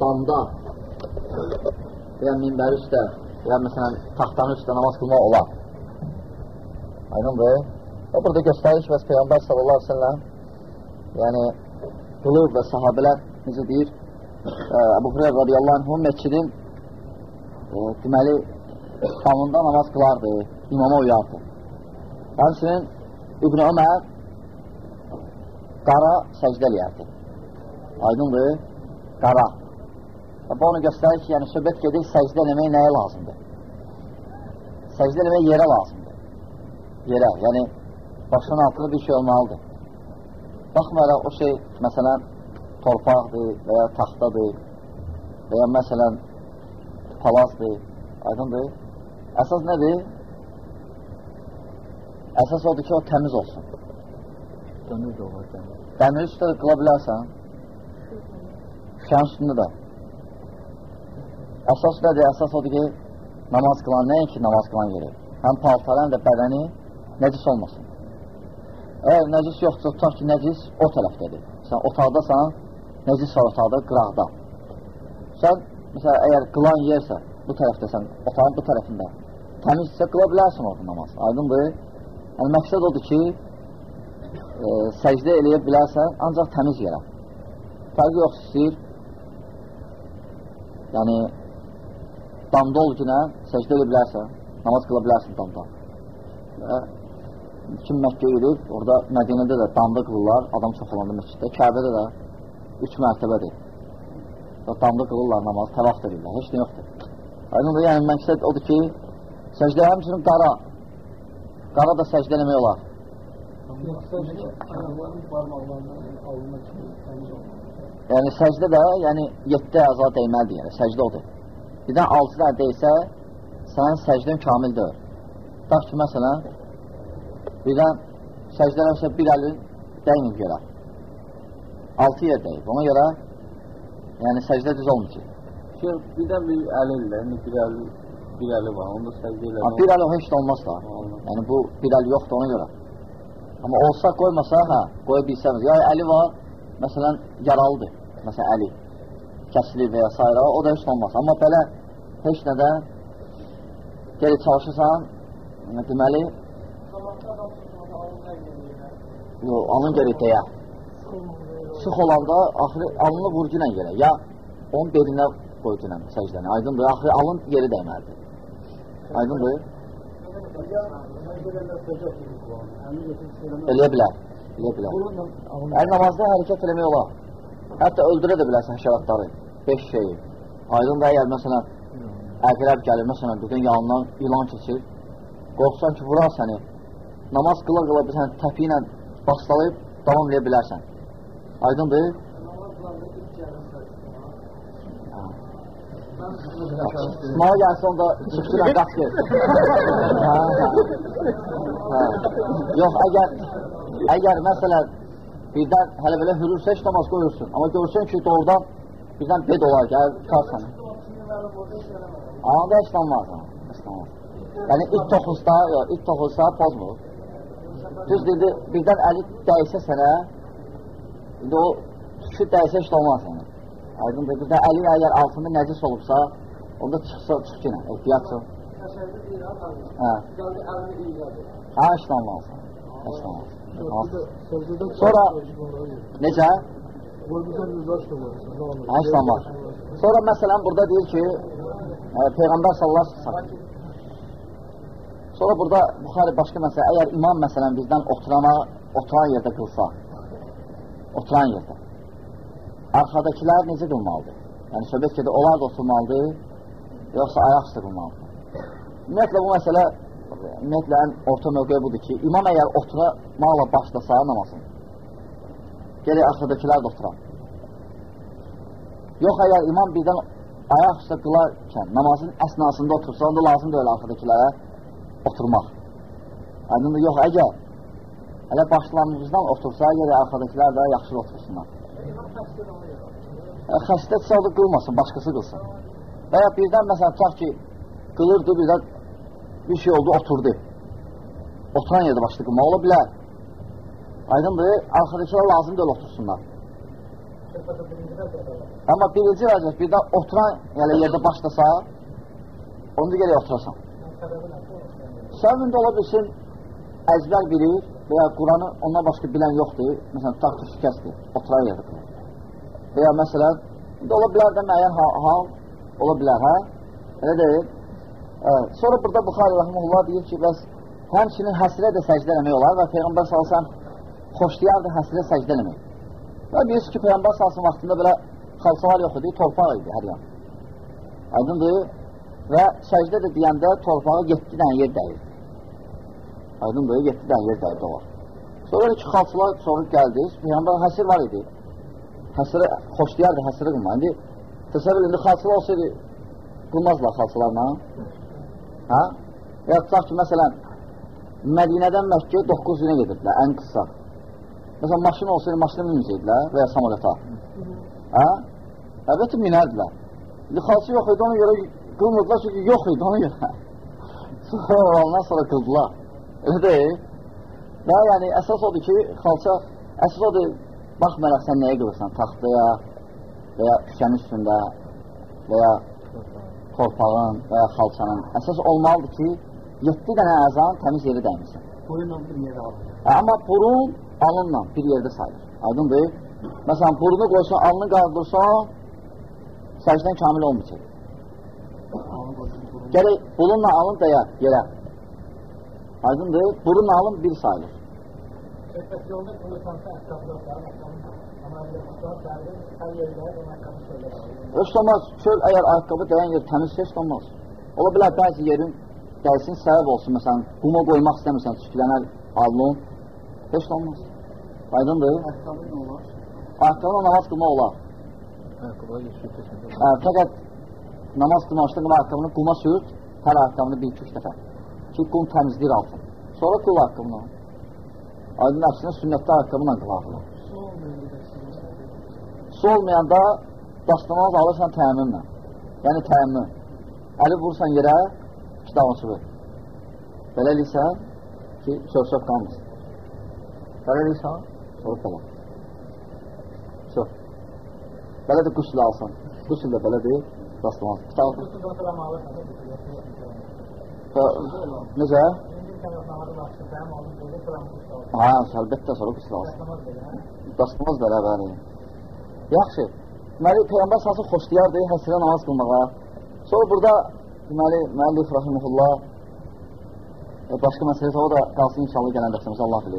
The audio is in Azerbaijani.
damda və ya minbəri üstə və ya məsələn taxtanın üstə namaz qılmaq olar. Aydındır. Və burada göstərir ki, Peyğəmbər sallallahu aleyhi ve sellem yəni qılır və sahabələr necə deyir Əbu Hüreyr radiyallahu anhum məscidin e, deməli tamında namaz qılardı, imama uyardı. Həmçinin İbn Ömər qara səcdə eləyərdi. Aydındır, qara. Və bu onu göstərir ki, yəni söhbət gedir, səcdə eləmək nəyə lazımdır? Səcdə eləmək yerə lazımdır. Yerə, yəni başının altında bir şey olmalıdır. Baxmayaraq o şey, məsələn, torpaqdır və ya taxtadır və ya məsələn palazdır, aydındır. Əsas nədir? Əsas odur ki, o təmiz olsun. Dəmir də olar, dəmir. Dəmir üstə qıla bilərsən. Şən üstündə də. Əsas nədir? Əsas odur ki, namaz qılan, nəinki namaz qılan yeri. Həm paltarı, həm də bədəni nəcis olmasın. Əgər nəcis yoxdursa, tutaq ki, nəcis o tərəfdədir. Sən otaqdasan, nəcis var otaqda, qıraqda. Sən, məsələn, əgər qılan yersə, bu tərəfdəsən, otağın bu tərəfində, təmizsə qıla bilərsən orada namaz. Aydındır? Yəni, məqsəd odur ki, e, səcdə eləyə bilərsən, ancaq təmiz yerə. Fərqi yox istəyir, yəni, damda ol günə səcdə edə bilərsən, namaz qıla bilərsən damda. Və kim Məkkə yürür, orada Mədinədə də damda qılırlar, adam çox olanda məsciddə, Kəbədə də üç mərtəbədir. Və damda qılırlar namaz, təvaf edirlər, heç nə yoxdur. Aydın da, yəni məqsəd odur ki, səcdə həmçinin qara, qara da səcdə eləmək olar. Yəni səcdə də, yəni 7 əza dəyməlidir, yəni səcdə odur. Birdən 6 dər deysə, sənin səcdən kamil deyil. Bax ki, məsələn, birdən səcdələmsə bir əlin dəyməyib yerə. 6 yer deyib, ona görə yəni səcdə düz olmayacaq. Şey, birdən bir əli ilə, bir əli, bir əli var, onda səcdə ilə. Bir əli heç də olmaz da. Yəni bu bir əli yoxdur ona görə. Amma olsa qoymasa, hə, qoya bilsəmiz. Ya əli var, məsələn, yaralıdır, məsələn, əli kəsilir və ya s. o da heç olmaz. Amma belə heç nədən geri çalışırsan, deməli, yox, alın geri deyə. Sıx olanda, axırı alını vur günə yerə, ya onun belinə qoy günə səcdəni, aydındır, axırı alın yeri dəyməlidir. Aydındır? Eləyə bilər, eləyə bilər. Yəni, namazda hərəkət eləmək olar. Hətta öldürə də bilərsən həşəratları, beş şeyi. Aydın da əgər, məsələn, əqrəb gəlir, məsələn, birdən yanından ilan keçir, qorxsan ki, vurar səni, namaz qıla-qıla bir səni təpi ilə başlayıb, davam eləyə bilərsən. Aydındır? İsmail gəlsə onda çıxdırən hə. Yox, əgər, əgər məsələn, birdən hələ belə hürürsə heç namaz qoyursun. Amma görürsən ki, doğrudan birdən bed olar, gəlir, tutar səni. Anında heç olmaz. Heç olmaz. Yəni, it toxusta, yox, it toxusta pozmur. Düz dedi, birdən əli dəysə sənə, indi o tükü dəysə heç olmaz sənə. Aydındır, bir də əli əgər altında nəcis olubsa, onda çıxsa, çıx yenə, ehtiyat çox. Hə. Heç olmaz. Olmaz. Sonra, necə? Heç olmaz. Sonra məsələn, burada deyir ki, e, Peyğəmbər sallallahu aleyhi Sonra burada Buxarı başqa məsələ, əgər imam məsələn bizdən oturana, oturan yerdə qılsa, oturan yerdə, arxadakilər necə qılmalıdır? Yəni, söhbət gedir, onlar da oturmalıdır, yoxsa ayaq üstə qılmalıdır? Ümumiyyətlə, bu məsələ, ümumiyyətlə, ən orta mövqeyə budur ki, imam əgər oturmaqla başlasa namazın, gəlir arxadakilər də oturan. Yox, əgər imam birdən ayaq üstə qılarkən namazın əsnasında otursa, onda lazım deyil arxadakilərə oturmaq. Aydındır, yox, əgər hələ başlanğıcdan otursa, gəlir arxadakilər də yaxşı otursunlar. Xəstədirsə o da qılmasın, başqası qılsın. Və ya birdən məsələn, tutaq ki, qılırdı, birdən bir şey oldu, oturdu. Oturan yerdə başladı qılma, ola bilər. Aydındır, arxadakılar lazım deyil otursunlar. Amma birinci vəziyyət birdən oturan yəni yerdə başlasa, onu da gələk oturasan. Səbəbində ola bilsin, əzbər bilir və ya Quranı ondan başqa bilən yoxdur. Məsələn, tutaq ki, şikəsdir, oturan yerdə qılır. Və ya məsələn, indi ola bilər də müəyyən hal, hal ola bilər, hə? Elə deyil. Evet. Sonra burada Buxari Rahimullah deyir ki, bəs həmçinin həsrə də səcdə eləmək olar və Peyğəmbər salsan xoşlayardı həsrə səcdə eləmək. Və bilirsiniz ki, Peyğəmbər salsın vaxtında belə xalçalar yox idi, torpaq idi hər yan. Aydındır. Və səcdə də deyəndə torpağı 7 dənə yer dəyir. Aydındır, 7 dənə yer dəyir o var. Sonra ki, xalçalar sonra gəldi, Peyğəmbər həsir var idi. Həsirə xoşlayardı, həsirə qılma. İndi təsəvvür indi xalçalar olsaydı, qılmazlar xalçalarla. Hə? Ya tutaq ki, məsələn, Mədinədən Məkkəyə 9 günə gedirdilər, ən qısa. Məsələn, maşın olsaydı, maşını minəcəkdilər və ya samolata. Hə? Əlbəttə minərdilər. Xalçı yox idi, ona görə qılmırdılar, çünki yox idi, ona görə. sonra ondan sonra qıldılar. Elə deyil. Və yəni, əsas odur ki, xalça, əsas odur, baxmayaraq sən nəyə qılırsan, taxtaya və ya şüşənin üstündə və ya torpağın və ya xalçanın. Əsas olmalıdır ki, 7 dənə əzan təmiz yeri dəyməsin. Boyunla bir yerə alır. Amma burun alınla bir yerdə sayılır. Aydındır. Məsələn, burnu qoysan, alnı qaldırsan, səcdən kamil olmayacaq. Gərək burunla alın dəyər yerə. Aydındır. Burunla alın bir sayılır. Söhbət yolda qılırsansa ətraflardan, amma bir xüsusiyyət dərdi, hər yerdə ayaqqabı söylər. Heç olmaz, çöl əgər ayaqqabı dəyən yer təmiz heç olmaz. Ola bilər bəzi yerin dəysin səbəb olsun, məsələn, quma qoymaq istəmirsən, tüklənər alnın, heç olmaz. Aydındır. Ayaqqabı nə olar? Ayaqqabına namaz qılmaq olar. Ayaqqabıya geçiyor kesin. Hə, fəqət namaz qılmamışdan qıma ayaqqabını quma sür, hər ayaqqabını bir iki üç dəfə. Ki, qum təmizləyir altın. Sonra qıl ayaqqabını. Aydın əksinə sünnətdə ayaqqabına qılarlar. Su olmayanda dastamaz alırsan təyəmmümlə. Yəni təyəmmüm. Əli vursan yerə, kitabı sıvır. Belə eləyirsən ki, çörsöp qalmasın. Belə eləyirsən, sorup qalar. Çox. Belə də qüsül alsan. Qüsül də belə deyil, dastamaz. Kitabı Kutu götürəm alırsan. Necə? Ha, əlbəttə sonra qüsül alsın. Namaz belə, bəli. Yaxşı. Deməli, Peyğəmbər sansı xoşlayardı həsrə namaz qılmağa. Sonra burada, deməli, müəllif rahiməhullah e, başqa məsələ o da qalsın inşallah gələn dərsəmizə Allah bilir.